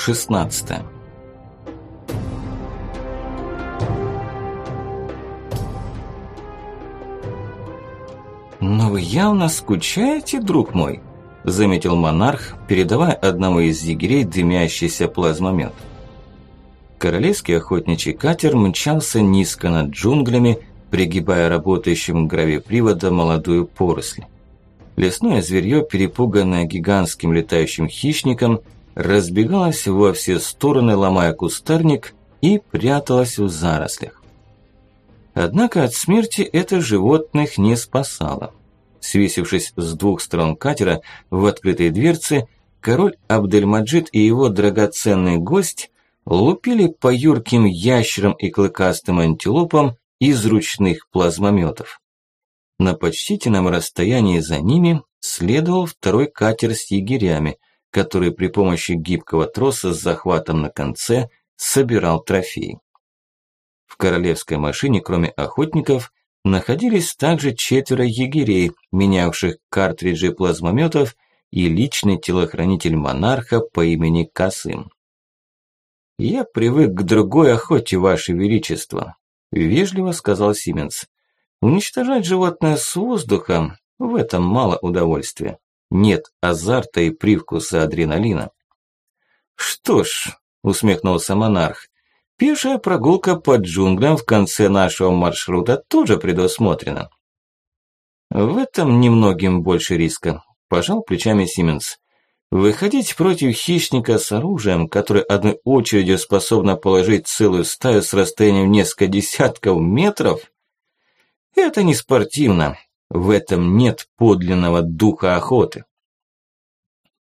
Глава 16 «Но вы явно скучаете, друг мой», – заметил монарх, передавая одному из егерей дымящийся плазмомет. Королевский охотничий катер мчался низко над джунглями, пригибая работающим гравиприводом молодую поросль. Лесное зверье, перепуганное гигантским летающим хищником, разбегалось во все стороны, ломая кустарник, и пряталось в зарослях. Однако от смерти это животных не спасало. Свесившись с двух сторон катера в открытой дверце, король Абдельмаджид и его драгоценный гость лупили по юрким ящерам и клыкастым антилопам из ручных плазмометов. На почтительном расстоянии за ними следовал второй катер с егерями, который при помощи гибкого троса с захватом на конце собирал трофеи. В королевской машине, кроме охотников, находились также четверо егерей, менявших картриджи плазмометов и личный телохранитель монарха по имени Касым. «Я привык к другой охоте, Ваше Величество», – вежливо сказал Сименс. «Уничтожать животное с воздуха – в этом мало удовольствия. Нет азарта и привкуса адреналина». «Что ж», – усмехнулся монарх, – «пешая прогулка по джунглям в конце нашего маршрута тоже предусмотрена». «В этом немногим больше риска», – пожал плечами Сименс. Выходить против хищника с оружием, которое одной очередью способно положить целую стаю с расстоянием несколько десятков метров, это не спортивно. В этом нет подлинного духа охоты.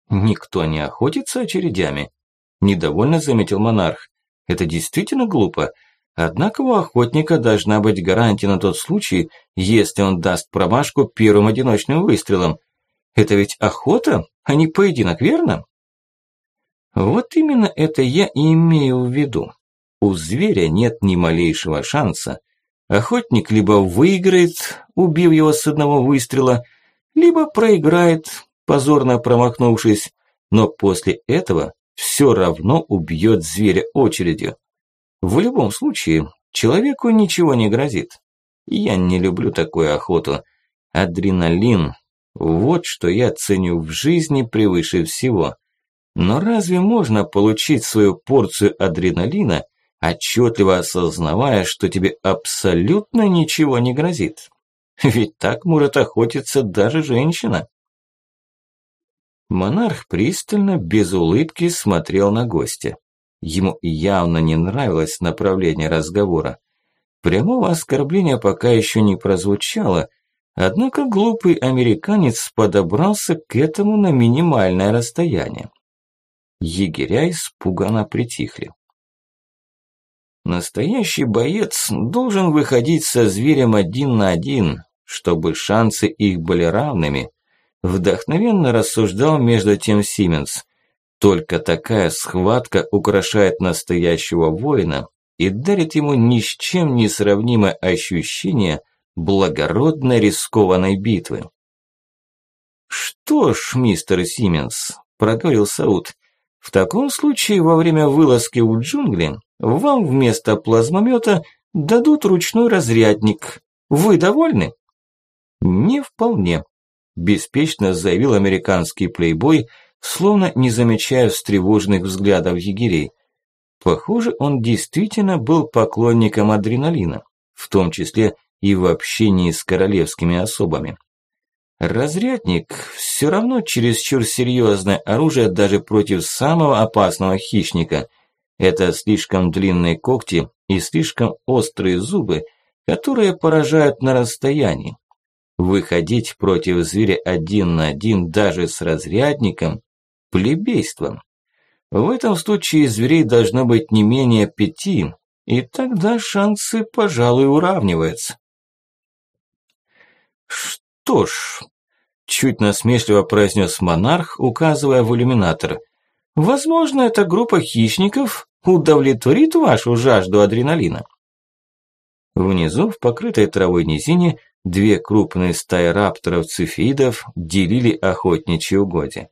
Никто не охотится очередями, недовольно заметил монарх. Это действительно глупо. Однако у охотника должна быть гарантия на тот случай, если он даст промашку первым одиночным выстрелом. Это ведь охота, а не поединок, верно? Вот именно это я и имею в виду. У зверя нет ни малейшего шанса. Охотник либо выиграет, убив его с одного выстрела, либо проиграет, позорно промахнувшись, но после этого все равно убьет зверя очередью. В любом случае, человеку ничего не грозит. Я не люблю такую охоту. Адреналин вот что я ценю в жизни превыше всего. Но разве можно получить свою порцию адреналина, отчетливо осознавая, что тебе абсолютно ничего не грозит? Ведь так может охотиться даже женщина. Монарх пристально, без улыбки смотрел на гостя. Ему явно не нравилось направление разговора. Прямого оскорбления пока еще не прозвучало – Однако глупый американец подобрался к этому на минимальное расстояние. Егеря испуганно притихли. Настоящий боец должен выходить со зверем один на один, чтобы шансы их были равными. Вдохновенно рассуждал между тем Сименс. Только такая схватка украшает настоящего воина и дарит ему ни с чем не сравнимое ощущение – благородной рискованной битвы. «Что ж, мистер Сименс», – проговорил Саут, – «в таком случае во время вылазки в джунгли вам вместо плазмомета дадут ручной разрядник. Вы довольны?» «Не вполне», – беспечно заявил американский плейбой, словно не замечая встревоженных взглядов егерей. Похоже, он действительно был поклонником адреналина, в том числе и в общении с королевскими особами. Разрядник все равно чересчур серьезное оружие даже против самого опасного хищника. Это слишком длинные когти и слишком острые зубы, которые поражают на расстоянии. Выходить против зверя один на один даже с разрядником – плебейством. В этом случае зверей должно быть не менее пяти, и тогда шансы, пожалуй, уравниваются. «Что ж», – чуть насмешливо произнес монарх, указывая в иллюминатор, «возможно, эта группа хищников удовлетворит вашу жажду адреналина». Внизу, в покрытой травой низине, две крупные стаи рапторов-цефидов делили охотничьи угодья.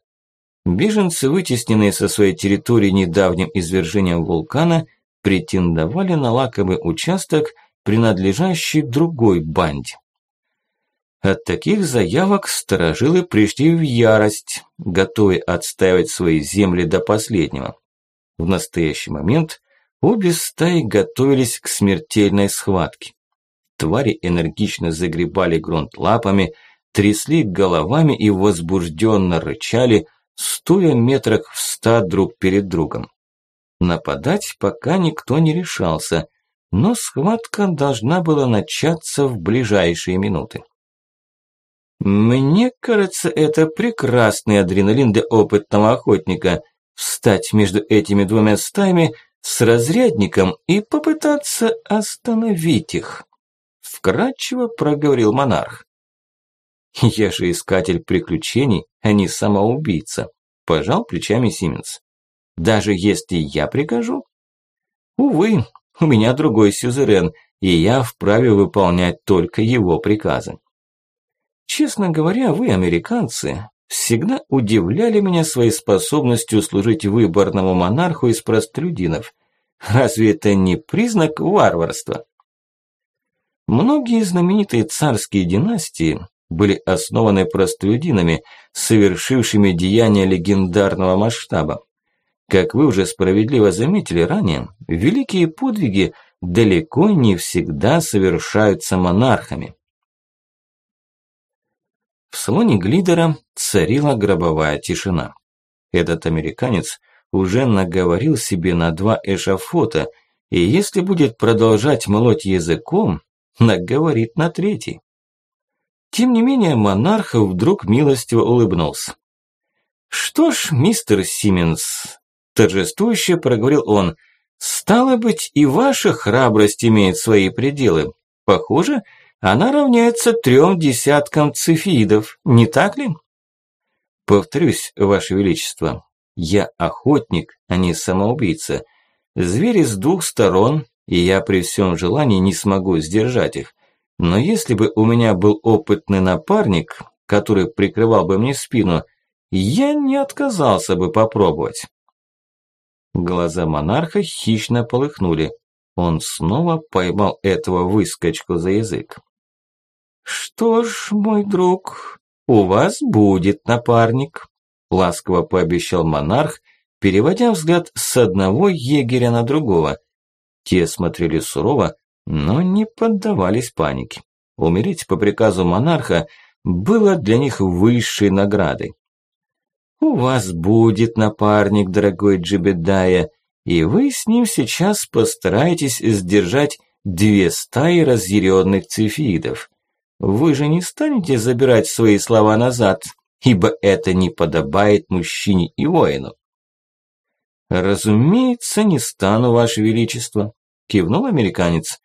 Беженцы, вытесненные со своей территории недавним извержением вулкана, претендовали на лакомый участок, принадлежащий другой банде. От таких заявок сторожилы пришли в ярость, готовые отстаивать свои земли до последнего. В настоящий момент обе стаи готовились к смертельной схватке. Твари энергично загребали грунт лапами, трясли головами и возбужденно рычали, стоя метрах в ста друг перед другом. Нападать пока никто не решался, но схватка должна была начаться в ближайшие минуты. Мне кажется, это прекрасный адреналин для опытного охотника – встать между этими двумя стаями с разрядником и попытаться остановить их. Вкратчиво проговорил монарх. Я же искатель приключений, а не самоубийца, пожал плечами Сименс. Даже если я прикажу? Увы, у меня другой сюзерен, и я вправе выполнять только его приказы. Честно говоря, вы, американцы, всегда удивляли меня своей способностью служить выборному монарху из простолюдинов. Разве это не признак варварства? Многие знаменитые царские династии были основаны простолюдинами, совершившими деяния легендарного масштаба. Как вы уже справедливо заметили ранее, великие подвиги далеко не всегда совершаются монархами. В салоне Глидера царила гробовая тишина. Этот американец уже наговорил себе на два эшафота, и если будет продолжать молоть языком, наговорит на третий. Тем не менее, монарх вдруг милостиво улыбнулся. «Что ж, мистер Сименс», – торжествующе проговорил он, – «стало быть, и ваша храбрость имеет свои пределы. Похоже, – она равняется трем десяткам цифидов, не так ли? Повторюсь, Ваше Величество, я охотник, а не самоубийца. Звери с двух сторон, и я при всем желании не смогу сдержать их. Но если бы у меня был опытный напарник, который прикрывал бы мне спину, я не отказался бы попробовать. Глаза монарха хищно полыхнули. Он снова поймал этого выскочку за язык. «Что ж, мой друг, у вас будет напарник», – ласково пообещал монарх, переводя взгляд с одного егеря на другого. Те смотрели сурово, но не поддавались панике. Умереть по приказу монарха было для них высшей наградой. «У вас будет напарник, дорогой Джибедая, и вы с ним сейчас постараетесь сдержать две стаи разъяренных цифидов. Вы же не станете забирать свои слова назад, ибо это не подобает мужчине и воину. Разумеется, не стану, Ваше Величество, кивнул американец.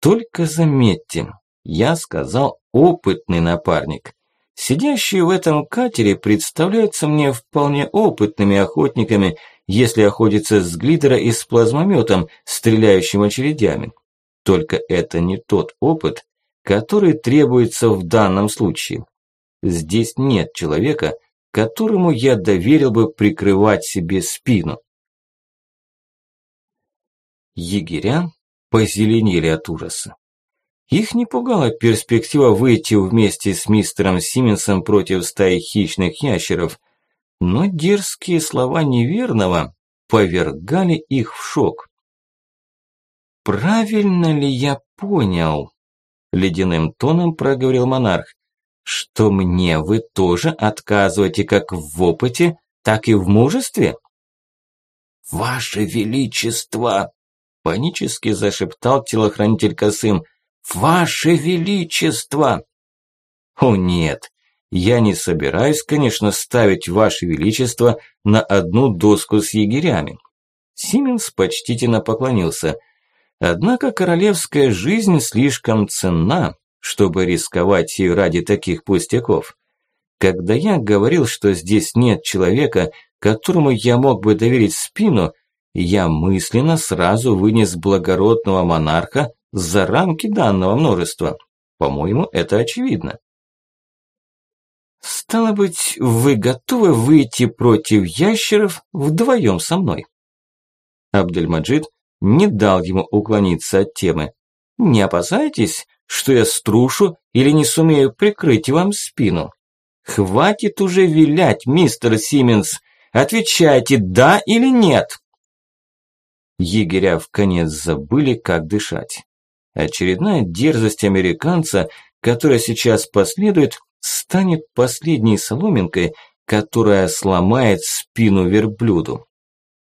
Только заметьте, я сказал опытный напарник. Сидящие в этом катере представляются мне вполне опытными охотниками, если охотиться с глидера и с плазмометом, стреляющим очередями. Только это не тот опыт, который требуется в данном случае. Здесь нет человека, которому я доверил бы прикрывать себе спину. Егеря позеленели от ужаса. Их не пугала перспектива выйти вместе с мистером Сименсом против стаи хищных ящеров, но дерзкие слова неверного повергали их в шок. «Правильно ли я понял?» Ледяным тоном проговорил монарх. Что мне вы тоже отказываете как в опыте, так и в мужестве? Ваше Величество! Панически зашептал телохранитель Косым. Ваше Величество! О нет, я не собираюсь, конечно, ставить Ваше Величество на одну доску с егерями. Сименс почтительно поклонился – Однако королевская жизнь слишком ценна, чтобы рисковать ее ради таких пустяков. Когда я говорил, что здесь нет человека, которому я мог бы доверить спину, я мысленно сразу вынес благородного монарха за рамки данного множества. По-моему, это очевидно. Стало быть, вы готовы выйти против ящеров вдвоем со мной? Абдельмаджид не дал ему уклониться от темы. Не опасайтесь, что я струшу или не сумею прикрыть вам спину. Хватит уже вилять, мистер Сименс. Отвечайте, да или нет? Егеря в конец забыли, как дышать. Очередная дерзость американца, которая сейчас последует, станет последней соломинкой, которая сломает спину верблюду.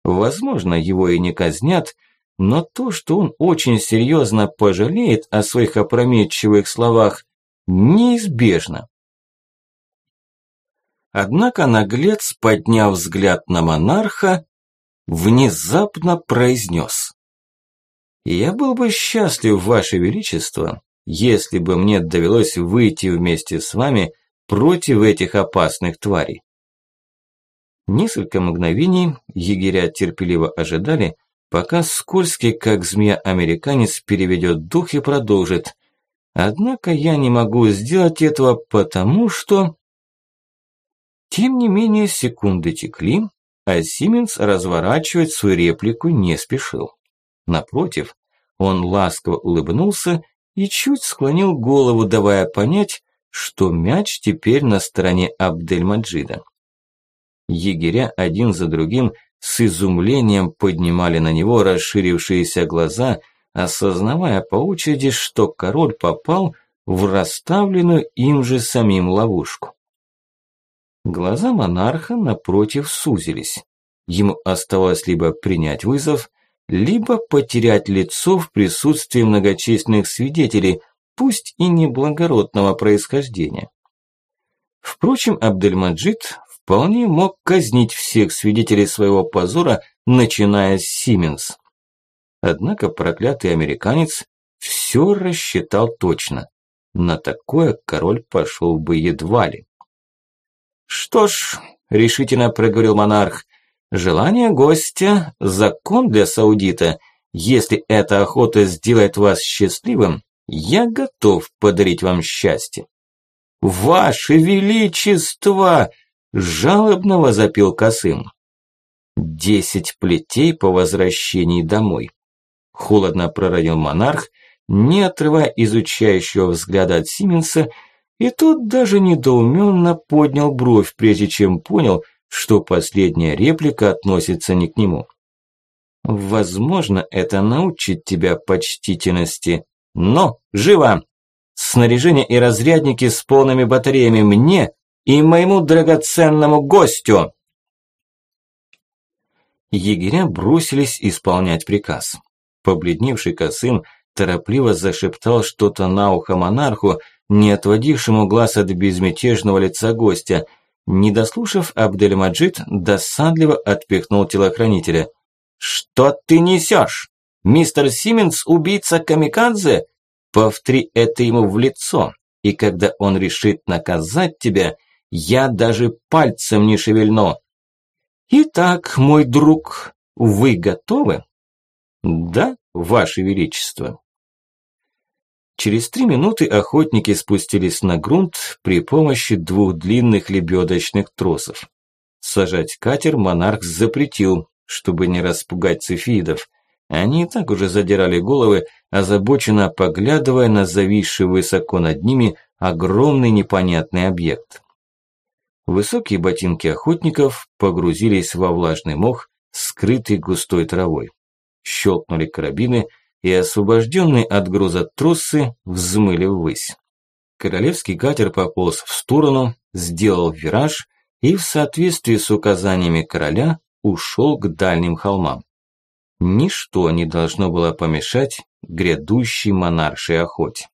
Возможно, его и не казнят, но то, что он очень серьезно пожалеет о своих опрометчивых словах, неизбежно. Однако наглец, подняв взгляд на монарха, внезапно произнес. «Я был бы счастлив, Ваше Величество, если бы мне довелось выйти вместе с вами против этих опасных тварей». Несколько мгновений егеря терпеливо ожидали, пока скользкий, как змея-американец, переведет дух и продолжит. Однако я не могу сделать этого, потому что... Тем не менее, секунды текли, а Сименс разворачивать свою реплику не спешил. Напротив, он ласково улыбнулся и чуть склонил голову, давая понять, что мяч теперь на стороне Абдельмаджида. Егеря один за другим с изумлением поднимали на него расширившиеся глаза, осознавая по очереди, что король попал в расставленную им же самим ловушку. Глаза монарха напротив сузились. Ему оставалось либо принять вызов, либо потерять лицо в присутствии многочисленных свидетелей, пусть и неблагородного происхождения. Впрочем, Абдельмаджид вполне мог казнить всех свидетелей своего позора, начиная с Сименс. Однако проклятый американец все рассчитал точно. На такое король пошел бы едва ли. «Что ж», – решительно проговорил монарх, – «желание гостя – закон для саудита. Если эта охота сделает вас счастливым, я готов подарить вам счастье». «Ваше Величество!» – жалобно возопил Косым. «Десять плетей по возвращении домой», – холодно прородил монарх, не отрывая изучающего взгляда от Сименса – и тот даже недоуменно поднял бровь, прежде чем понял, что последняя реплика относится не к нему. Возможно, это научит тебя почтительности. Но, живо! Снаряжение и разрядники с полными батареями мне и моему драгоценному гостю! Егеря бросились исполнять приказ. Побледневший косым торопливо зашептал что-то на ухо монарху, не отводившему глаз от безмятежного лица гостя. Не дослушав, Абдельмаджид досадливо отпихнул телохранителя. «Что ты несешь? Мистер Сименс убийца Камикадзе? Повтори это ему в лицо, и когда он решит наказать тебя, я даже пальцем не шевельну. Итак, мой друг, вы готовы?» «Да, ваше величество». Через три минуты охотники спустились на грунт при помощи двух длинных лебедочных тросов. Сажать катер монарх запретил, чтобы не распугать цефидов. Они и так уже задирали головы, озабоченно поглядывая на зависший высоко над ними огромный непонятный объект. Высокие ботинки охотников погрузились во влажный мох, скрытый густой травой. Щелкнули карабины, и освобожденные от груза тросы взмыли ввысь. Королевский катер пополз в сторону, сделал вираж и в соответствии с указаниями короля ушел к дальним холмам. Ничто не должно было помешать грядущей монаршей охоте.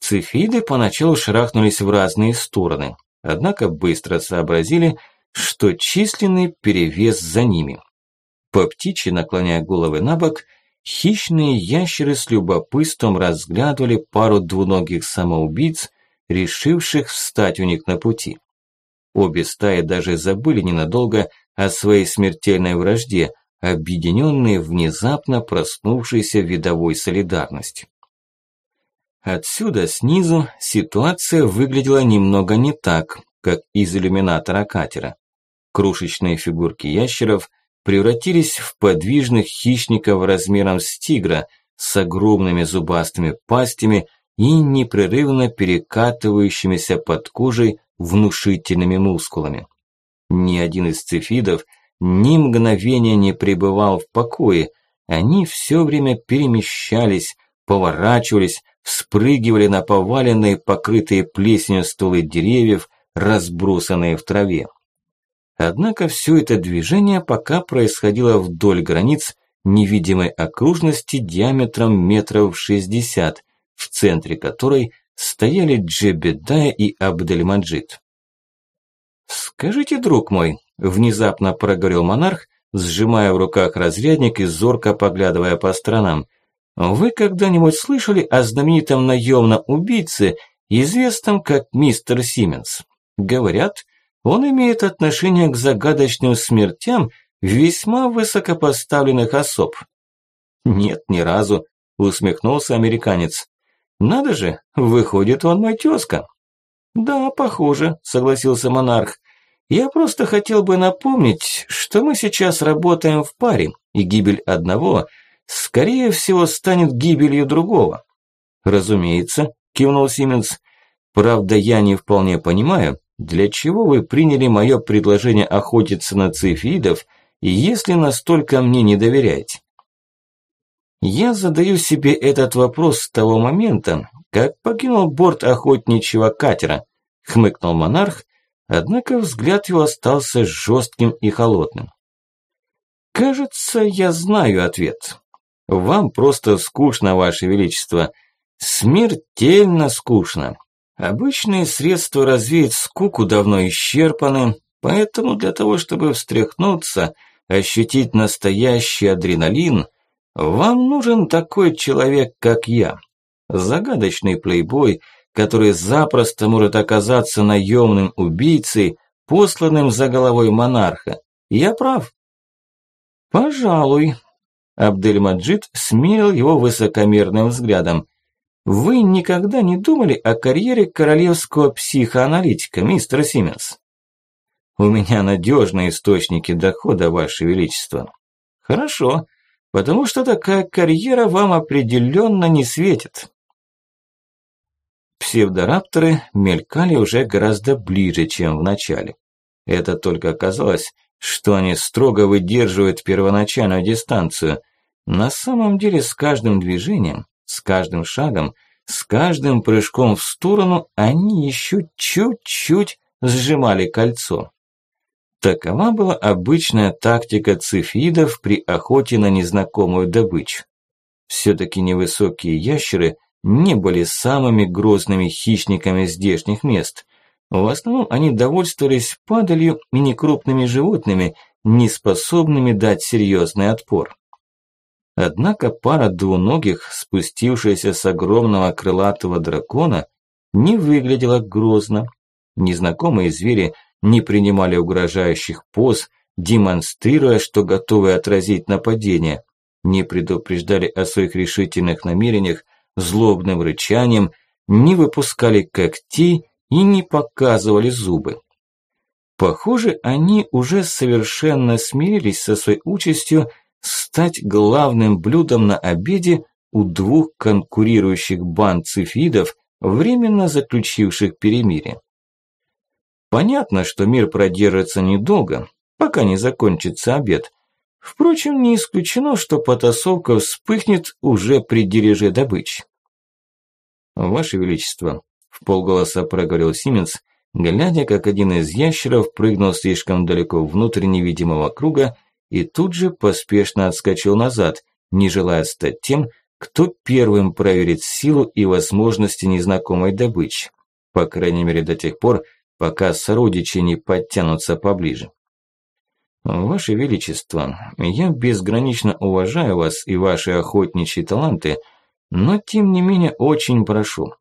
Цифиды поначалу шарахнулись в разные стороны, однако быстро сообразили, что численный перевес за ними. По птичьи, наклоняя головы на бок, Хищные ящеры с любопытством разглядывали пару двуногих самоубийц, решивших встать у них на пути. Обе стаи даже забыли ненадолго о своей смертельной вражде, объединенные внезапно проснувшейся видовой солидарностью. Отсюда, снизу, ситуация выглядела немного не так, как из иллюминатора катера. Крушечные фигурки ящеров превратились в подвижных хищников размером с тигра с огромными зубастыми пастями и непрерывно перекатывающимися под кожей внушительными мускулами. Ни один из цифидов ни мгновения не пребывал в покое, они все время перемещались, поворачивались, вспрыгивали на поваленные, покрытые плесенью стволы деревьев, разбросанные в траве. Однако все это движение пока происходило вдоль границ невидимой окружности диаметром метров шестьдесят, в центре которой стояли Джебедая и Абдельмаджид. «Скажите, друг мой», – внезапно проговорил монарх, сжимая в руках разрядник и зорко поглядывая по сторонам, вы когда-нибудь слышали о знаменитом наемном убийце, известном как мистер Сименс? Говорят, он имеет отношение к загадочным смертям весьма высокопоставленных особ. Нет, ни разу, усмехнулся американец. Надо же, выходит, он мой тезка. Да, похоже, согласился монарх. Я просто хотел бы напомнить, что мы сейчас работаем в паре, и гибель одного – скорее всего, станет гибелью другого. Разумеется, кивнул Сименс. Правда, я не вполне понимаю, для чего вы приняли мое предложение охотиться на цифидов, если настолько мне не доверяете. Я задаю себе этот вопрос с того момента, как покинул борт охотничьего катера, хмыкнул монарх, однако взгляд его остался жестким и холодным. Кажется, я знаю ответ. Вам просто скучно, Ваше Величество. Смертельно скучно. Обычные средства развеять скуку давно исчерпаны, поэтому для того, чтобы встряхнуться, ощутить настоящий адреналин, вам нужен такой человек, как я. Загадочный плейбой, который запросто может оказаться наемным убийцей, посланным за головой монарха. Я прав? Пожалуй, Абдельмаджид смерил его высокомерным взглядом. «Вы никогда не думали о карьере королевского психоаналитика, мистер Сименс?» «У меня надежные источники дохода, Ваше Величество». «Хорошо, потому что такая карьера вам определенно не светит». Псевдорапторы мелькали уже гораздо ближе, чем в начале. Это только оказалось, что они строго выдерживают первоначальную дистанцию. На самом деле с каждым движением, с каждым шагом, с каждым прыжком в сторону они еще чуть-чуть сжимали кольцо. Такова была обычная тактика цифидов при охоте на незнакомую добычу. Все-таки невысокие ящеры не были самыми грозными хищниками здешних мест – в основном они довольствовались падалью и некрупными животными, не способными дать серьезный отпор. Однако пара двуногих, спустившаяся с огромного крылатого дракона, не выглядела грозно. Незнакомые звери не принимали угрожающих поз, демонстрируя, что готовы отразить нападение, не предупреждали о своих решительных намерениях злобным рычанием, не выпускали когтей и не показывали зубы. Похоже, они уже совершенно смирились со своей участью стать главным блюдом на обеде у двух конкурирующих банд цифидов, временно заключивших перемирие. Понятно, что мир продержится недолго, пока не закончится обед. Впрочем, не исключено, что потасовка вспыхнет уже при дележе добычи. Ваше Величество, в полголоса проговорил Сименс, глядя, как один из ящеров прыгнул слишком далеко внутрь невидимого круга и тут же поспешно отскочил назад, не желая стать тем, кто первым проверит силу и возможности незнакомой добычи. По крайней мере до тех пор, пока сородичи не подтянутся поближе. Ваше Величество, я безгранично уважаю вас и ваши охотничьи таланты, но тем не менее очень прошу,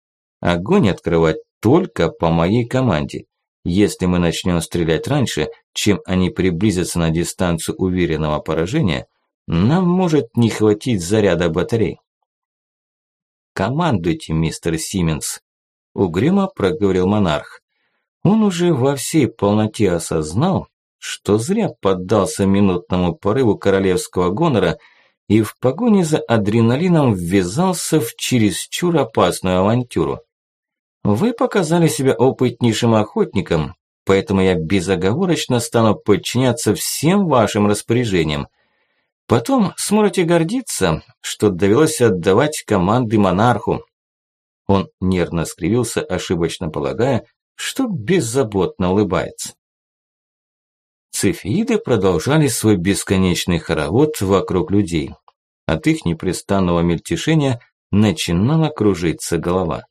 Огонь открывать только по моей команде. Если мы начнем стрелять раньше, чем они приблизятся на дистанцию уверенного поражения, нам может не хватить заряда батарей. Командуйте, мистер Сименс. Угрюмо проговорил монарх. Он уже во всей полноте осознал, что зря поддался минутному порыву королевского гонора и в погоне за адреналином ввязался в чересчур опасную авантюру. Вы показали себя опытнейшим охотником, поэтому я безоговорочно стану подчиняться всем вашим распоряжениям. Потом сможете гордиться, что довелось отдавать команды монарху. Он нервно скривился, ошибочно полагая, что беззаботно улыбается. Цефииды продолжали свой бесконечный хоровод вокруг людей. От их непрестанного мельтешения начинала кружиться голова.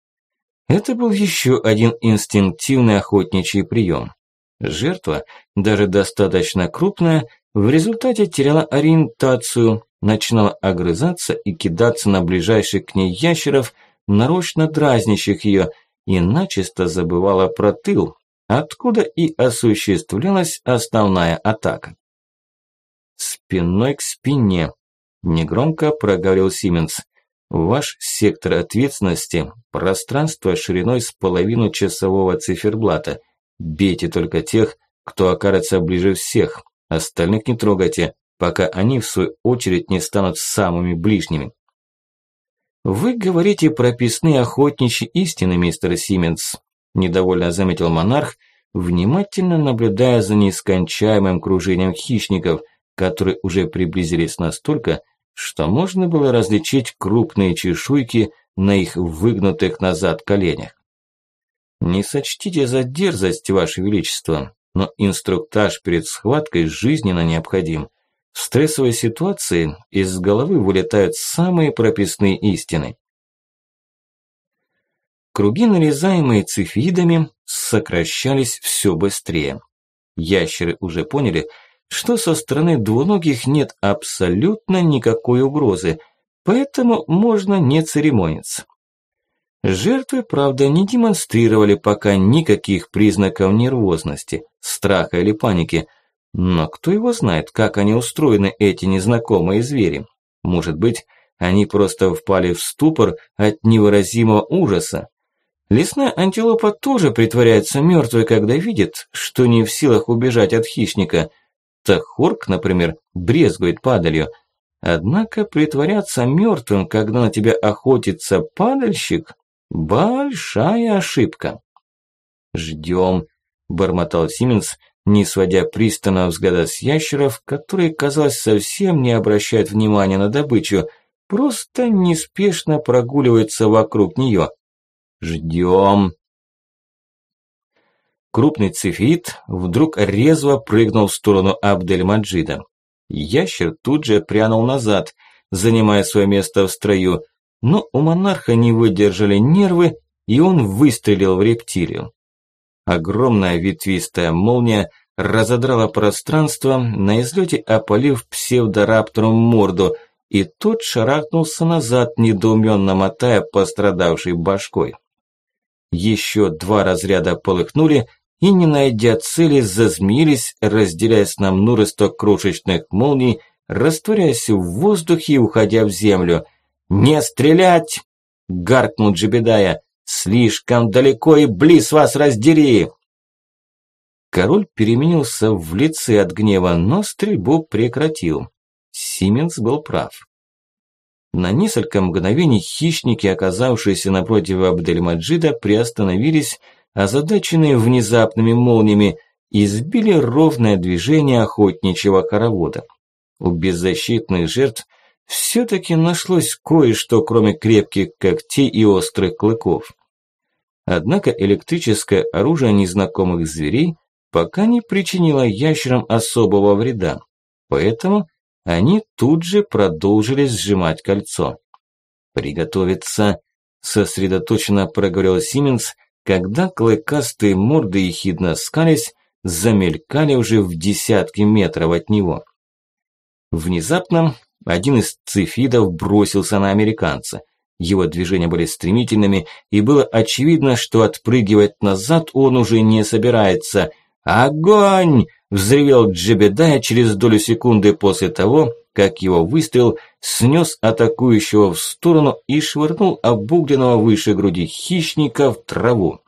Это был еще один инстинктивный охотничий прием. Жертва, даже достаточно крупная, в результате теряла ориентацию, начинала огрызаться и кидаться на ближайших к ней ящеров, нарочно дразнящих ее, и начисто забывала про тыл, откуда и осуществлялась основная атака. «Спиной к спине», – негромко проговорил Сименс. «Ваш сектор ответственности – пространство шириной с половину часового циферблата. Бейте только тех, кто окажется ближе всех, остальных не трогайте, пока они в свою очередь не станут самыми ближними». «Вы говорите прописные охотничьи истины, мистер Сименс», – недовольно заметил монарх, внимательно наблюдая за нескончаемым кружением хищников, которые уже приблизились настолько, что можно было различить крупные чешуйки на их выгнутых назад коленях. «Не сочтите за дерзость, Ваше Величество, но инструктаж перед схваткой жизненно необходим. В стрессовой ситуации из головы вылетают самые прописные истины. Круги, нарезаемые цифидами, сокращались все быстрее. Ящеры уже поняли, что со стороны двуногих нет абсолютно никакой угрозы, поэтому можно не церемониться. Жертвы, правда, не демонстрировали пока никаких признаков нервозности, страха или паники – но кто его знает, как они устроены, эти незнакомые звери? Может быть, они просто впали в ступор от невыразимого ужаса? Лесная антилопа тоже притворяется мертвой, когда видит, что не в силах убежать от хищника. Тахорк, например, брезгует падалью. Однако притворяться мертвым, когда на тебя охотится падальщик – большая ошибка. «Ждем», – бормотал Сименс, не сводя пристального взгляда с ящеров, которые, казалось, совсем не обращают внимания на добычу, просто неспешно прогуливаются вокруг нее. Ждем. Крупный цифит вдруг резво прыгнул в сторону Абдель-Маджида. Ящер тут же прянул назад, занимая свое место в строю, но у монарха не выдержали нервы, и он выстрелил в рептилию. Огромная ветвистая молния разодрала пространство, на излете опалив псевдораптору морду, и тот шарахнулся назад, недоуменно мотая пострадавшей башкой. Еще два разряда полыхнули, и, не найдя цели, зазмеились, разделяясь на множество крошечных молний, растворяясь в воздухе и уходя в землю. «Не стрелять!» – гаркнул Джебедая. «Слишком далеко и близ вас раздери!» Король переменился в лице от гнева, но стрельбу прекратил. Сименс был прав. На несколько мгновений хищники, оказавшиеся напротив Абдельмаджида, приостановились, озадаченные внезапными молниями, и сбили ровное движение охотничьего хоровода. У беззащитных жертв все-таки нашлось кое-что, кроме крепких когтей и острых клыков. Однако электрическое оружие незнакомых зверей пока не причинила ящерам особого вреда, поэтому они тут же продолжили сжимать кольцо. «Приготовиться!» – сосредоточенно проговорил Сименс, когда клыкастые морды ехидно скались, замелькали уже в десятки метров от него. Внезапно один из цифидов бросился на американца. Его движения были стремительными, и было очевидно, что отпрыгивать назад он уже не собирается – «Огонь!» – взревел Джебедая через долю секунды после того, как его выстрел снес атакующего в сторону и швырнул обугленного выше груди хищника в траву.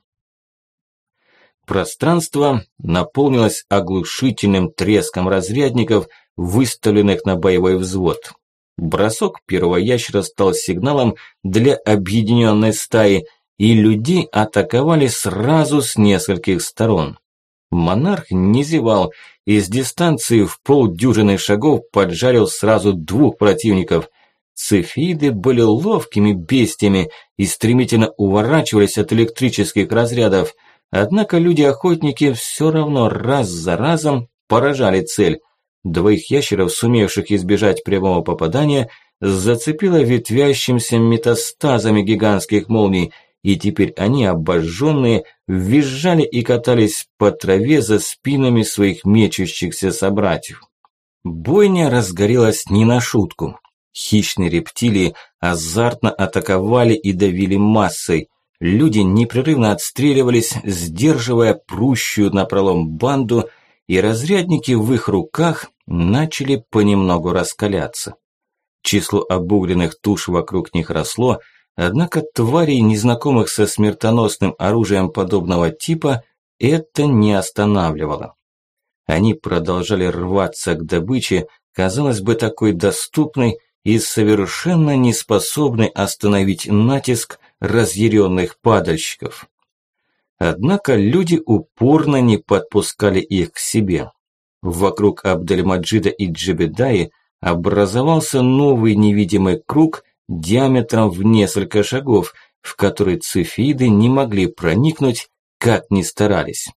Пространство наполнилось оглушительным треском разрядников, выставленных на боевой взвод. Бросок первого ящера стал сигналом для объединенной стаи, и людей атаковали сразу с нескольких сторон. Монарх не зевал, и с дистанции в полдюжины шагов поджарил сразу двух противников. Цефиды были ловкими бестиями и стремительно уворачивались от электрических разрядов, однако люди-охотники все равно раз за разом поражали цель – Двоих ящеров, сумевших избежать прямого попадания, зацепило ветвящимся метастазами гигантских молний, и теперь они, обожженные, визжали и катались по траве за спинами своих мечущихся собратьев. Бойня разгорелась не на шутку. Хищные рептилии азартно атаковали и давили массой. Люди непрерывно отстреливались, сдерживая прущую напролом банду, и разрядники в их руках начали понемногу раскаляться. Число обугленных туш вокруг них росло, однако тварей, незнакомых со смертоносным оружием подобного типа, это не останавливало. Они продолжали рваться к добыче, казалось бы, такой доступной и совершенно не способной остановить натиск разъяренных падальщиков. Однако люди упорно не подпускали их к себе. Вокруг Абдельмаджида и Джебедаи образовался новый невидимый круг диаметром в несколько шагов, в который цифиды не могли проникнуть, как ни старались.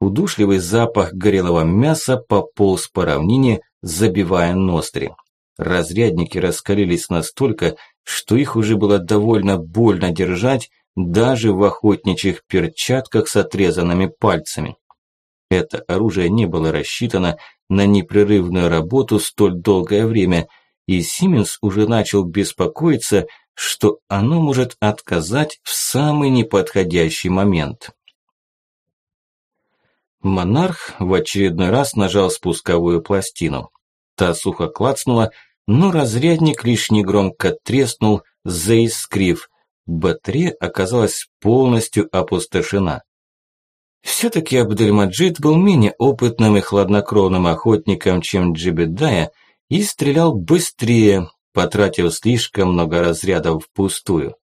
Удушливый запах горелого мяса пополз по равнине, забивая ноздри. Разрядники раскалились настолько, что их уже было довольно больно держать, даже в охотничьих перчатках с отрезанными пальцами. Это оружие не было рассчитано на непрерывную работу столь долгое время, и Сименс уже начал беспокоиться, что оно может отказать в самый неподходящий момент. Монарх в очередной раз нажал спусковую пластину. Та сухо клацнула, но разрядник лишь негромко треснул, заискрив. Батарея оказалась полностью опустошена. Все-таки Абдельмаджид был менее опытным и хладнокровным охотником, чем Джибедая, и стрелял быстрее, потратив слишком много разрядов впустую.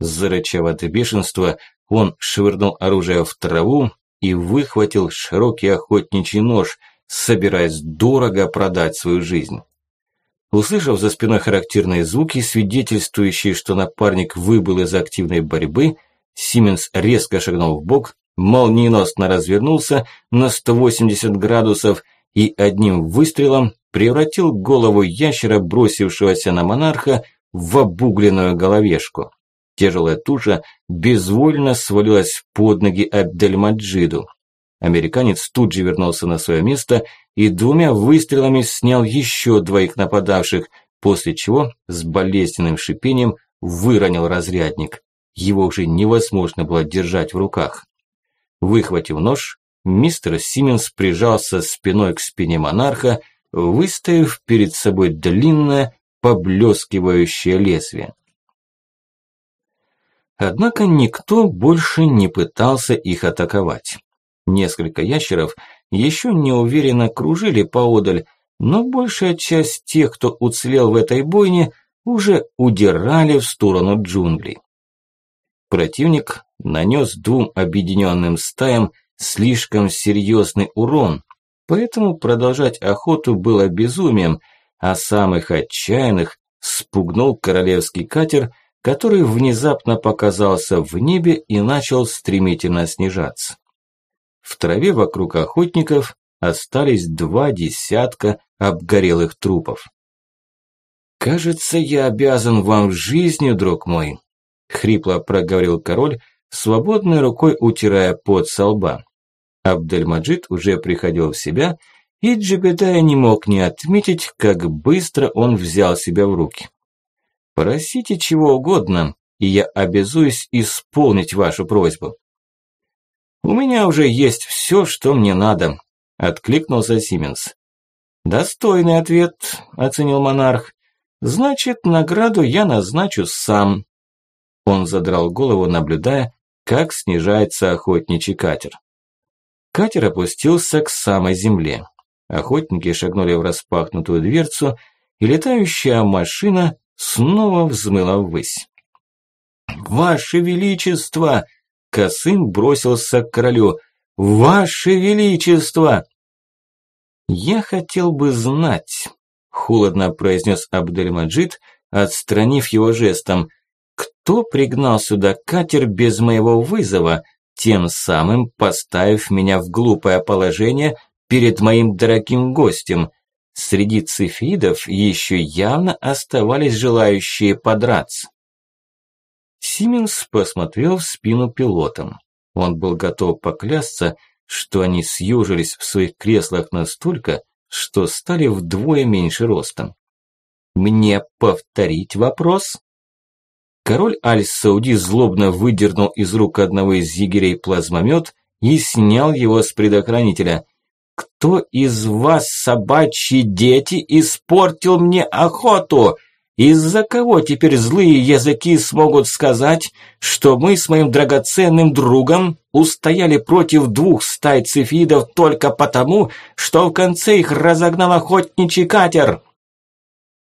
Зарычав от бешенства, он швырнул оружие в траву и выхватил широкий охотничий нож, собираясь дорого продать свою жизнь. Услышав за спиной характерные звуки, свидетельствующие, что напарник выбыл из активной борьбы, Сименс резко шагнул в бок молниеносно развернулся на 180 градусов и одним выстрелом превратил голову ящера, бросившегося на монарха, в обугленную головешку. Тяжелая туша безвольно свалилась под ноги Абдельмаджиду. Американец тут же вернулся на свое место и двумя выстрелами снял еще двоих нападавших, после чего с болезненным шипением выронил разрядник. Его уже невозможно было держать в руках. Выхватив нож, мистер Сименс прижался спиной к спине монарха, выставив перед собой длинное, поблескивающее лезвие. Однако никто больше не пытался их атаковать. Несколько ящеров еще неуверенно кружили поодаль, но большая часть тех, кто уцелел в этой бойне, уже удирали в сторону джунглей. Противник нанес двум объединенным стаям слишком серьезный урон, поэтому продолжать охоту было безумием, а самых отчаянных спугнул королевский катер, который внезапно показался в небе и начал стремительно снижаться. В траве вокруг охотников остались два десятка обгорелых трупов. «Кажется, я обязан вам жизнью, друг мой», Хрипло проговорил король, свободной рукой утирая пот со лба. Абдельмаджид уже приходил в себя, и Джебедая не мог не отметить, как быстро он взял себя в руки. «Просите чего угодно, и я обязуюсь исполнить вашу просьбу». «У меня уже есть все, что мне надо», – откликнулся Сименс. «Достойный ответ», – оценил монарх. Значит, награду я назначу сам. Он задрал голову, наблюдая, как снижается охотничий катер. Катер опустился к самой земле. Охотники шагнули в распахнутую дверцу, и летающая машина снова взмыла ввысь. «Ваше Величество!» Косым бросился к королю. «Ваше Величество!» «Я хотел бы знать», – холодно произнес Абдельмаджид, отстранив его жестом, «кто пригнал сюда катер без моего вызова, тем самым поставив меня в глупое положение перед моим дорогим гостем. Среди цифидов еще явно оставались желающие подраться. Сименс посмотрел в спину пилотам. Он был готов поклясться, что они съежились в своих креслах настолько, что стали вдвое меньше ростом. «Мне повторить вопрос?» Король Аль-Сауди злобно выдернул из рук одного из егерей плазмомет и снял его с предохранителя. «Кто из вас, собачьи дети, испортил мне охоту? Из-за кого теперь злые языки смогут сказать, что мы с моим драгоценным другом устояли против двух стай цифидов только потому, что в конце их разогнал охотничий катер?»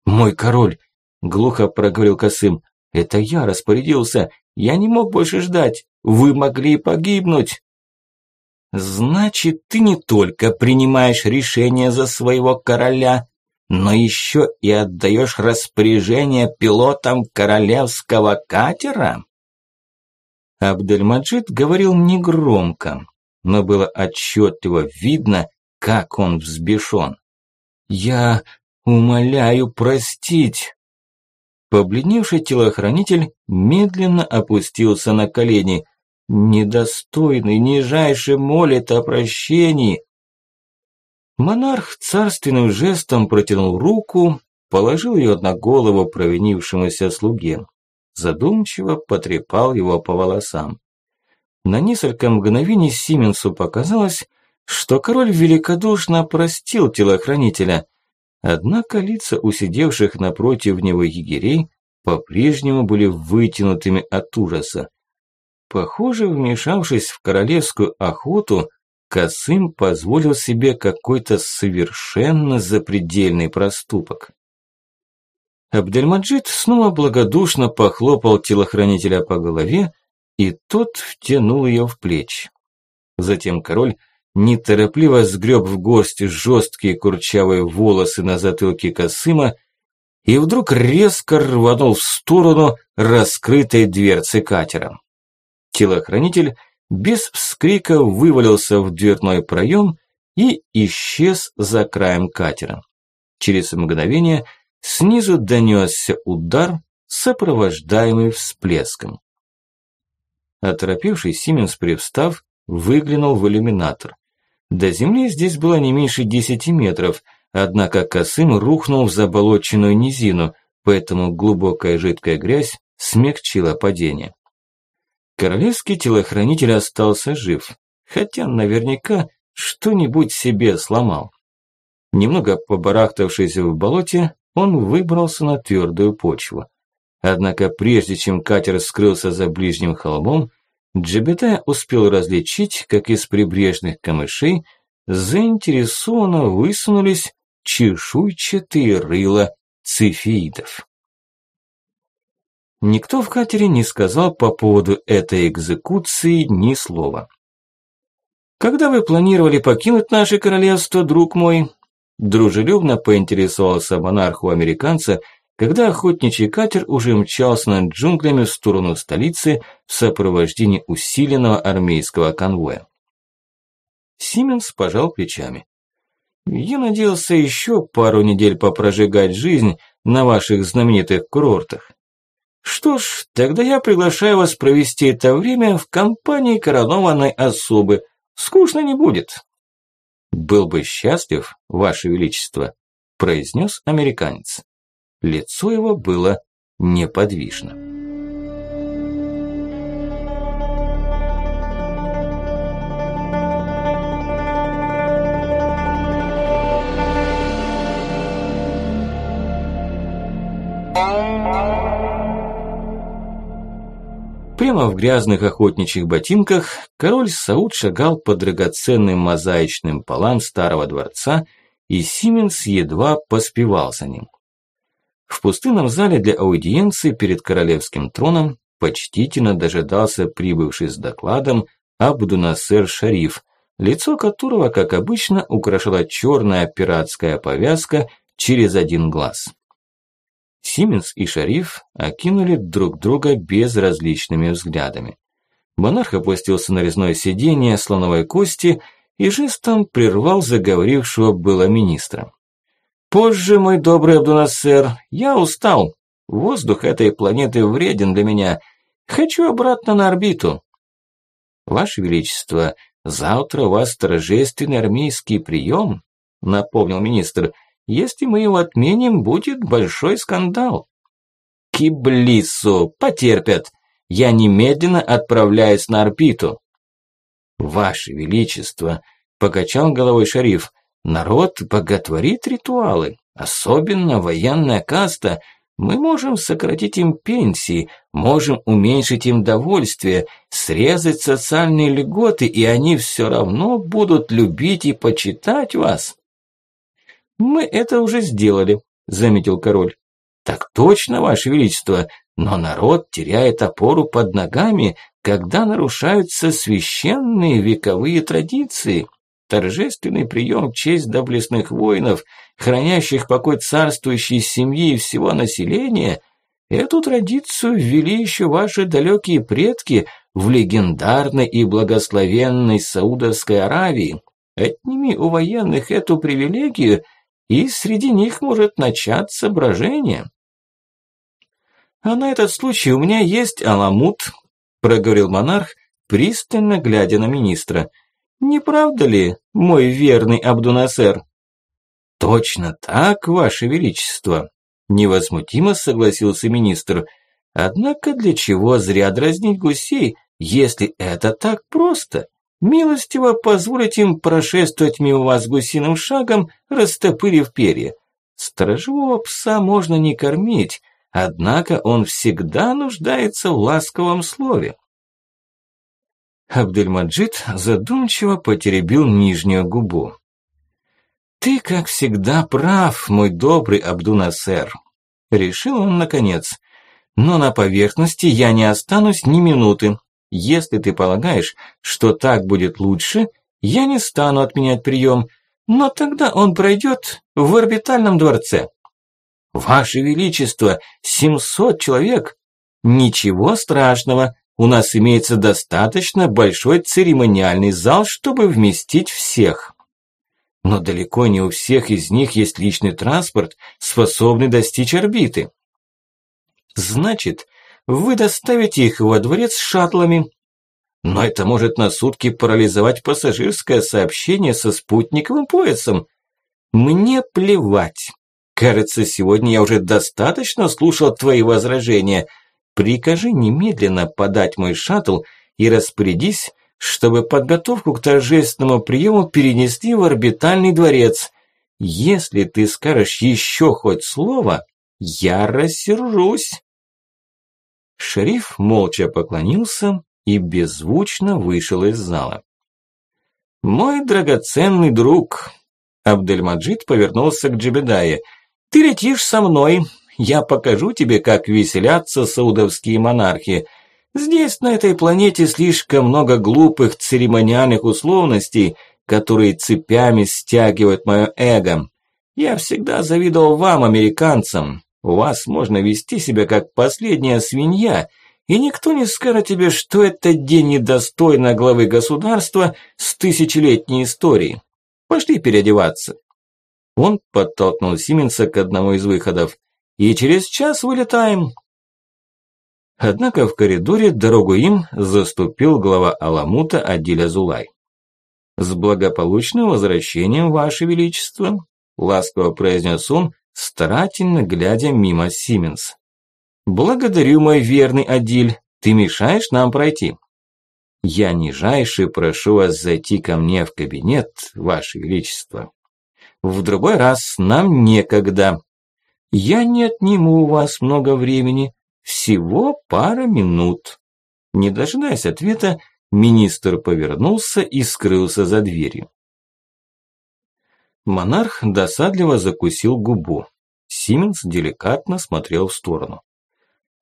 «Мой король», – глухо проговорил Косым, – «это я распорядился, я не мог больше ждать, вы могли погибнуть». Значит, ты не только принимаешь решение за своего короля, но еще и отдаешь распоряжение пилотам королевского катера? Абдельмаджид говорил негромко, но было отчетливо видно, как он взбешен. «Я умоляю простить!» Побледневший телохранитель медленно опустился на колени – Недостойный, нижайше молит о прощении. Монарх царственным жестом протянул руку, положил ее на голову провинившемуся слуге. Задумчиво потрепал его по волосам. На несколько мгновений Сименсу показалось, что король великодушно простил телохранителя, однако лица у сидевших напротив него егерей по-прежнему были вытянутыми от ужаса. Похоже, вмешавшись в королевскую охоту, Касым позволил себе какой-то совершенно запредельный проступок. Абдельмаджид снова благодушно похлопал телохранителя по голове, и тот втянул ее в плечи. Затем король неторопливо сгреб в гости жесткие курчавые волосы на затылке Касыма и вдруг резко рванул в сторону раскрытой дверцы катера. Телохранитель без вскрика вывалился в дверной проем и исчез за краем катера. Через мгновение снизу донесся удар, сопровождаемый всплеском. Оторопевший Сименс, привстав, выглянул в иллюминатор. До земли здесь было не меньше десяти метров, однако косым рухнул в заболоченную низину, поэтому глубокая жидкая грязь смягчила падение. Королевский телохранитель остался жив, хотя наверняка что-нибудь себе сломал. Немного побарахтавшись в болоте, он выбрался на твердую почву. Однако прежде чем катер скрылся за ближним холмом, Джебетай успел различить, как из прибрежных камышей заинтересованно высунулись чешуйчатые рыла цифеидов. Никто в катере не сказал по поводу этой экзекуции ни слова. «Когда вы планировали покинуть наше королевство, друг мой?» Дружелюбно поинтересовался монарху американца, когда охотничий катер уже мчался над джунглями в сторону столицы в сопровождении усиленного армейского конвоя. Сименс пожал плечами. «Я надеялся еще пару недель попрожигать жизнь на ваших знаменитых курортах. Что ж, тогда я приглашаю вас провести это время в компании коронованной особы. Скучно не будет. Был бы счастлив, ваше величество, произнес американец. Лицо его было неподвижно. Прямо в грязных охотничьих ботинках король Сауд шагал по драгоценным мозаичным полам старого дворца, и Сименс едва поспевал за ним. В пустынном зале для аудиенции перед королевским троном почтительно дожидался прибывший с докладом Абдунасер Шариф, лицо которого, как обычно, украшала черная пиратская повязка через один глаз. Сименс и Шариф окинули друг друга безразличными взглядами. Монарх опустился на резное сиденье слоновой кости и жестом прервал заговорившего было министра. «Позже, мой добрый Абдунасер, я устал. Воздух этой планеты вреден для меня. Хочу обратно на орбиту». «Ваше Величество, завтра у вас торжественный армейский прием», напомнил министр. «Если мы его отменим, будет большой скандал». «Киблису, потерпят. Я немедленно отправляюсь на орбиту». «Ваше Величество», покачал головой шариф, Народ боготворит ритуалы, особенно военная каста. Мы можем сократить им пенсии, можем уменьшить им довольствие, срезать социальные льготы, и они все равно будут любить и почитать вас. Мы это уже сделали, заметил король. Так точно, ваше величество, но народ теряет опору под ногами, когда нарушаются священные вековые традиции торжественный прием в честь доблестных воинов, хранящих покой царствующей семьи и всего населения, эту традицию ввели еще ваши далекие предки в легендарной и благословенной Саудовской Аравии. Отними у военных эту привилегию, и среди них может начаться брожение. «А на этот случай у меня есть аламут», – проговорил монарх, пристально глядя на министра – не правда ли, мой верный Абдунасер? Точно так, ваше величество, невозмутимо согласился министр. Однако для чего зря дразнить гусей, если это так просто? Милостиво позволить им прошествовать мимо вас гусиным шагом, растопырив перья. Сторожевого пса можно не кормить, однако он всегда нуждается в ласковом слове. Абдельмаджид задумчиво потеребил нижнюю губу. «Ты, как всегда, прав, мой добрый Абдунасер», – решил он наконец. «Но на поверхности я не останусь ни минуты. Если ты полагаешь, что так будет лучше, я не стану отменять прием, но тогда он пройдет в орбитальном дворце». «Ваше Величество, 700 человек!» «Ничего страшного, у нас имеется достаточно большой церемониальный зал, чтобы вместить всех. Но далеко не у всех из них есть личный транспорт, способный достичь орбиты. Значит, вы доставите их во дворец с шаттлами. Но это может на сутки парализовать пассажирское сообщение со спутниковым поясом. Мне плевать. Кажется, сегодня я уже достаточно слушал твои возражения – Прикажи немедленно подать мой шаттл и распорядись, чтобы подготовку к торжественному приему перенесли в орбитальный дворец. Если ты скажешь еще хоть слово, я рассержусь. Шериф молча поклонился и беззвучно вышел из зала. «Мой драгоценный друг», – Абдельмаджид повернулся к Джебедае, – «ты летишь со мной, я покажу тебе, как веселятся саудовские монархи. Здесь, на этой планете, слишком много глупых церемониальных условностей, которые цепями стягивают мое эго. Я всегда завидовал вам, американцам. У вас можно вести себя как последняя свинья, и никто не скажет тебе, что этот день недостойно главы государства с тысячелетней историей. Пошли переодеваться. Он подтолкнул Сименса к одному из выходов и через час вылетаем». Однако в коридоре дорогу им заступил глава Аламута Адиля Зулай. «С благополучным возвращением, Ваше Величество!» – ласково произнес он, старательно глядя мимо Сименс. «Благодарю, мой верный Адиль, ты мешаешь нам пройти». «Я нижайше прошу вас зайти ко мне в кабинет, Ваше Величество. В другой раз нам некогда», я не отниму у вас много времени, всего пара минут. Не дожидаясь ответа, министр повернулся и скрылся за дверью. Монарх досадливо закусил губу. Сименс деликатно смотрел в сторону.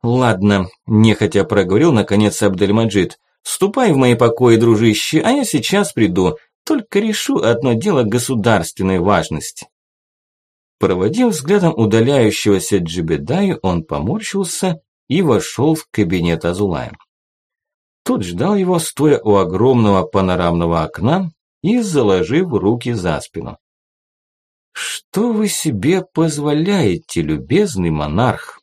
«Ладно», – нехотя проговорил наконец Абдельмаджид. «Ступай в мои покои, дружище, а я сейчас приду. Только решу одно дело государственной важности». Проводив взглядом удаляющегося Джибедаю, он поморщился и вошел в кабинет Азулая. Тот ждал его, стоя у огромного панорамного окна и заложив руки за спину. «Что вы себе позволяете, любезный монарх?»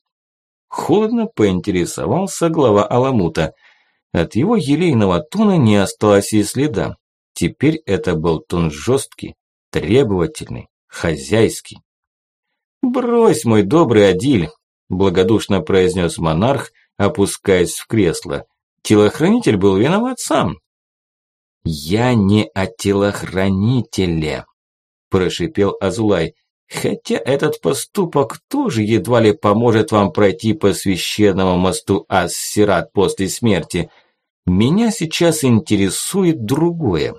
Холодно поинтересовался глава Аламута. От его елейного тона не осталось и следа. Теперь это был тон жесткий, требовательный, хозяйский. «Брось, мой добрый Адиль», – благодушно произнес монарх, опускаясь в кресло. «Телохранитель был виноват сам». «Я не о телохранителе», – прошипел Азулай. «Хотя этот поступок тоже едва ли поможет вам пройти по священному мосту Ассират после смерти. Меня сейчас интересует другое.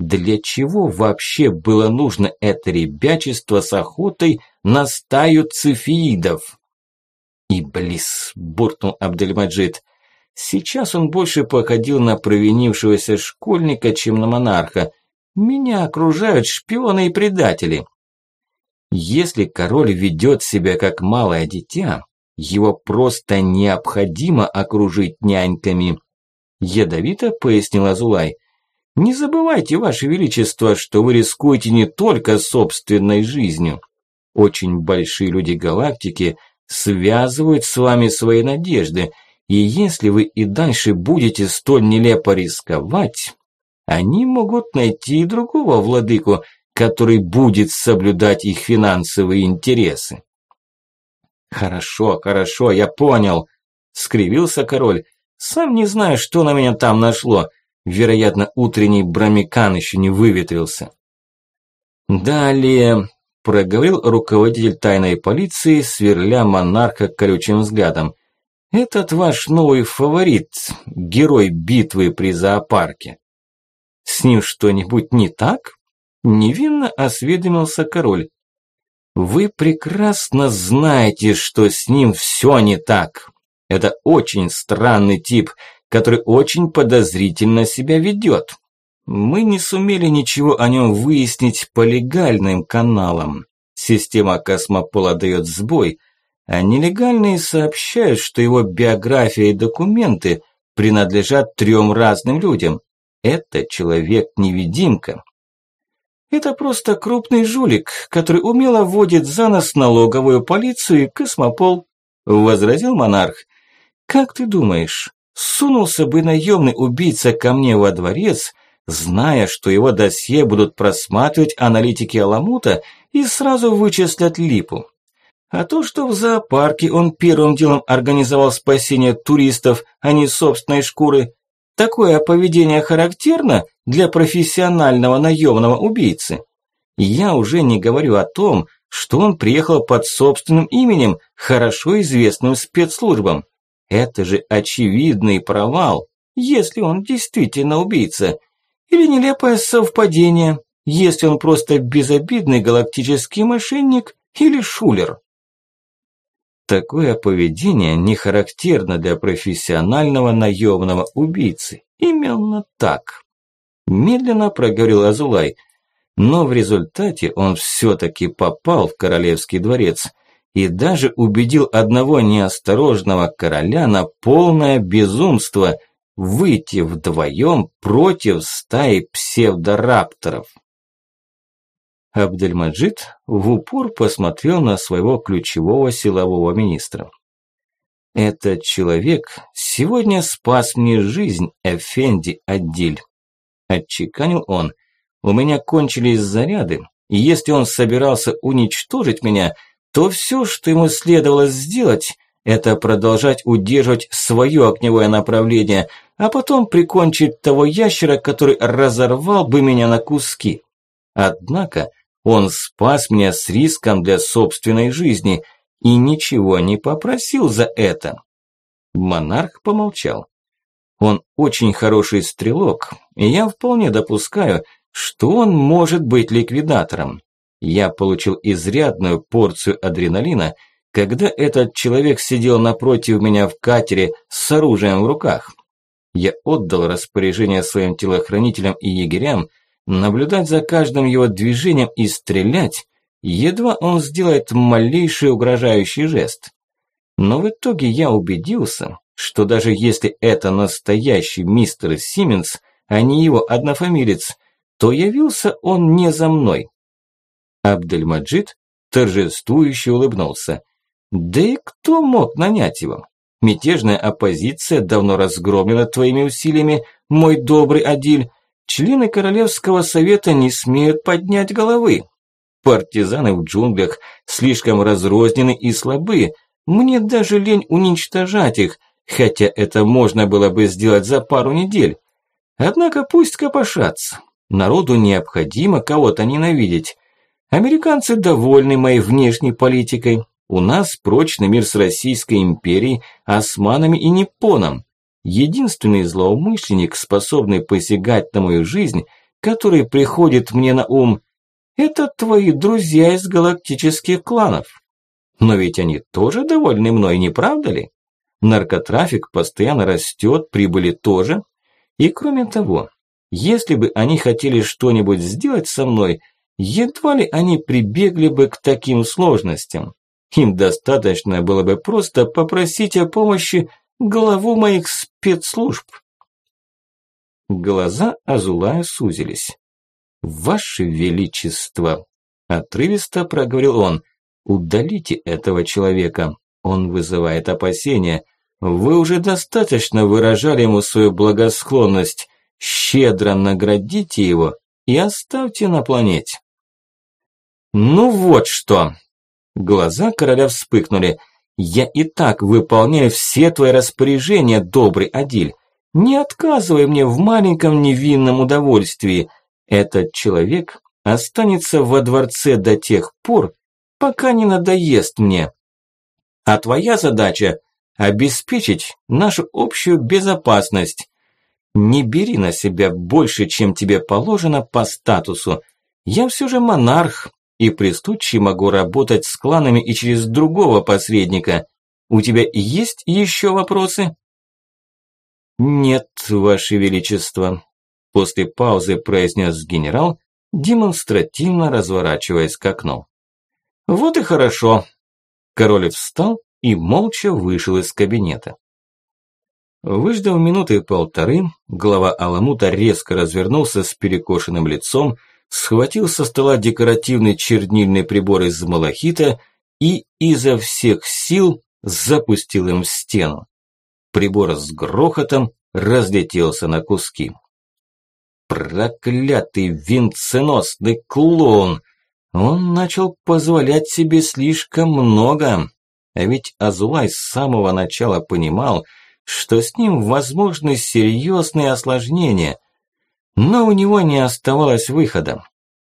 Для чего вообще было нужно это ребячество с охотой на стаю цифиидов? «Иблис!» – буркнул Абдельмаджид. Сейчас он больше походил на провинившегося школьника, чем на монарха. Меня окружают шпионы и предатели. Если король ведет себя как малое дитя, его просто необходимо окружить няньками. Ядовито пояснил Азулай. Не забывайте, Ваше Величество, что вы рискуете не только собственной жизнью. Очень большие люди галактики связывают с вами свои надежды, и если вы и дальше будете столь нелепо рисковать, они могут найти и другого владыку, который будет соблюдать их финансовые интересы. «Хорошо, хорошо, я понял», – скривился король. «Сам не знаю, что на меня там нашло. Вероятно, утренний бромикан еще не выветрился. Далее, проговорил руководитель тайной полиции, сверля монарха колючим взглядом. Этот ваш новый фаворит, герой битвы при зоопарке. С ним что-нибудь не так? Невинно осведомился король. Вы прекрасно знаете, что с ним все не так. Это очень странный тип, который очень подозрительно себя ведет. Мы не сумели ничего о нем выяснить по легальным каналам. Система космопола дает сбой, а нелегальные сообщают, что его биография и документы принадлежат трем разным людям. Это человек-невидимка. Это просто крупный жулик, который умело вводит за нос налоговую полицию и космопол, возразил монарх. Как ты думаешь, Сунулся бы наемный убийца ко мне во дворец, зная, что его досье будут просматривать аналитики Аламута и сразу вычислят липу. А то, что в зоопарке он первым делом организовал спасение туристов, а не собственной шкуры, такое поведение характерно для профессионального наемного убийцы. Я уже не говорю о том, что он приехал под собственным именем, хорошо известным спецслужбам. Это же очевидный провал, если он действительно убийца. Или нелепое совпадение, если он просто безобидный галактический мошенник или шулер. Такое поведение не характерно для профессионального наемного убийцы. Именно так. Медленно проговорил Азулай. Но в результате он все-таки попал в королевский дворец – и даже убедил одного неосторожного короля на полное безумство выйти вдвоем против стаи псевдорапторов. Абдельмаджид в упор посмотрел на своего ключевого силового министра. «Этот человек сегодня спас мне жизнь, Эфенди Аддиль», – отчеканил он. «У меня кончились заряды, и если он собирался уничтожить меня – то все, что ему следовало сделать, это продолжать удерживать свое огневое направление, а потом прикончить того ящера, который разорвал бы меня на куски. Однако он спас меня с риском для собственной жизни и ничего не попросил за это. Монарх помолчал. Он очень хороший стрелок, и я вполне допускаю, что он может быть ликвидатором. Я получил изрядную порцию адреналина, когда этот человек сидел напротив меня в катере с оружием в руках. Я отдал распоряжение своим телохранителям и егерям наблюдать за каждым его движением и стрелять, едва он сделает малейший угрожающий жест. Но в итоге я убедился, что даже если это настоящий мистер Сименс, а не его однофамилец, то явился он не за мной. Абдельмаджид торжествующе улыбнулся. Да и кто мог нанять его? Мятежная оппозиция давно разгромлена твоими усилиями, мой добрый Адиль. Члены Королевского совета не смеют поднять головы. Партизаны в джунглях слишком разрознены и слабы. Мне даже лень уничтожать их, хотя это можно было бы сделать за пару недель. Однако пусть копошатся. Народу необходимо кого-то ненавидеть. Американцы довольны моей внешней политикой. У нас прочный мир с Российской империей, османами и Непоном. Единственный злоумышленник, способный посягать на мою жизнь, который приходит мне на ум, это твои друзья из галактических кланов. Но ведь они тоже довольны мной, не правда ли? Наркотрафик постоянно растет, прибыли тоже. И кроме того, если бы они хотели что-нибудь сделать со мной, едва ли они прибегли бы к таким сложностям. Им достаточно было бы просто попросить о помощи главу моих спецслужб. Глаза Азулая сузились. «Ваше Величество!» – отрывисто проговорил он. «Удалите этого человека. Он вызывает опасения. Вы уже достаточно выражали ему свою благосклонность. Щедро наградите его и оставьте на планете». «Ну вот что!» Глаза короля вспыхнули. «Я и так выполняю все твои распоряжения, добрый Адиль. Не отказывай мне в маленьком невинном удовольствии. Этот человек останется во дворце до тех пор, пока не надоест мне. А твоя задача – обеспечить нашу общую безопасность. Не бери на себя больше, чем тебе положено по статусу. Я все же монарх, и при случае могу работать с кланами и через другого посредника. У тебя есть еще вопросы? Нет, ваше величество. После паузы произнес генерал, демонстративно разворачиваясь к окну. Вот и хорошо. Король встал и молча вышел из кабинета. Выждав минуты полторы, глава Аламута резко развернулся с перекошенным лицом, схватил со стола декоративный чернильный прибор из малахита и изо всех сил запустил им в стену. Прибор с грохотом разлетелся на куски. Проклятый винценосный клоун! Он начал позволять себе слишком много. А ведь Азулай с самого начала понимал, что с ним возможны серьезные осложнения – но у него не оставалось выхода.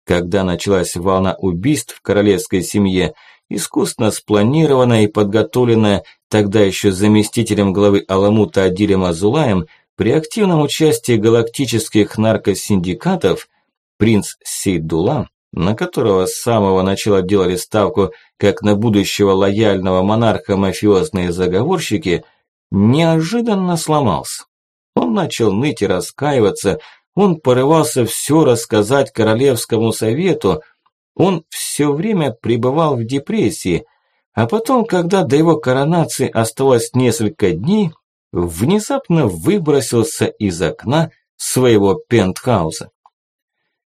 Когда началась волна убийств в королевской семье, искусно спланированная и подготовленная тогда еще заместителем главы Аламута Адилем Азулаем, при активном участии галактических наркосиндикатов, принц Сейдула, на которого с самого начала делали ставку как на будущего лояльного монарха мафиозные заговорщики, неожиданно сломался. Он начал ныть и раскаиваться, он порывался все рассказать Королевскому совету, он все время пребывал в депрессии, а потом, когда до его коронации осталось несколько дней, внезапно выбросился из окна своего пентхауса.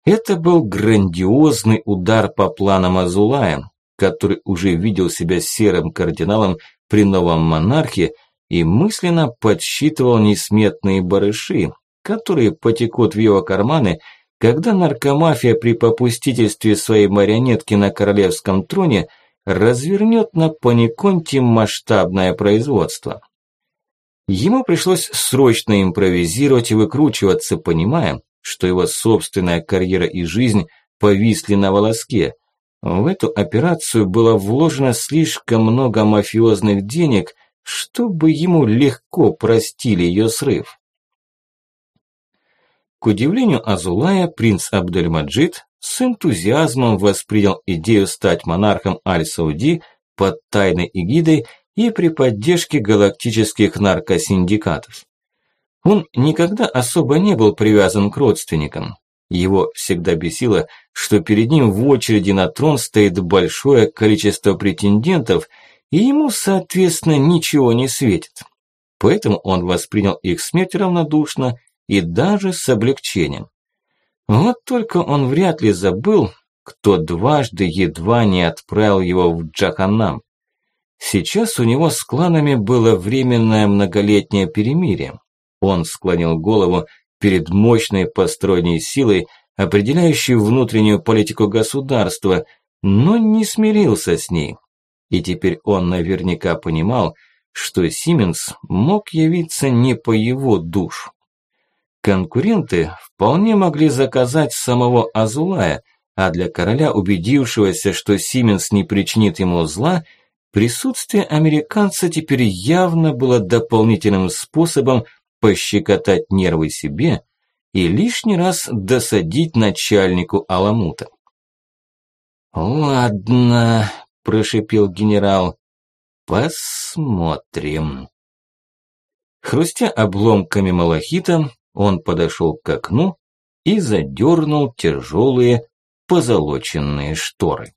Это был грандиозный удар по планам Азулая, который уже видел себя серым кардиналом при новом монархе и мысленно подсчитывал несметные барыши, которые потекут в его карманы, когда наркомафия при попустительстве своей марионетки на королевском троне развернет на Паниконте масштабное производство. Ему пришлось срочно импровизировать и выкручиваться, понимая, что его собственная карьера и жизнь повисли на волоске. В эту операцию было вложено слишком много мафиозных денег, чтобы ему легко простили ее срыв. К удивлению Азулая, принц Абдельмаджид с энтузиазмом воспринял идею стать монархом Аль-Сауди под тайной эгидой и при поддержке галактических наркосиндикатов. Он никогда особо не был привязан к родственникам. Его всегда бесило, что перед ним в очереди на трон стоит большое количество претендентов, и ему, соответственно, ничего не светит. Поэтому он воспринял их смерть равнодушно и даже с облегчением. Вот только он вряд ли забыл, кто дважды едва не отправил его в Джаханнам. Сейчас у него с кланами было временное многолетнее перемирие. Он склонил голову перед мощной построенной силой, определяющей внутреннюю политику государства, но не смирился с ней. И теперь он наверняка понимал, что Сименс мог явиться не по его душу. Конкуренты вполне могли заказать самого Азулая, а для короля, убедившегося, что Сименс не причинит ему зла, присутствие американца теперь явно было дополнительным способом пощекотать нервы себе и лишний раз досадить начальнику Аламута. «Ладно», – прошипел генерал, – «посмотрим». Хрустя обломками малахита, он подошел к окну и задернул тяжелые позолоченные шторы.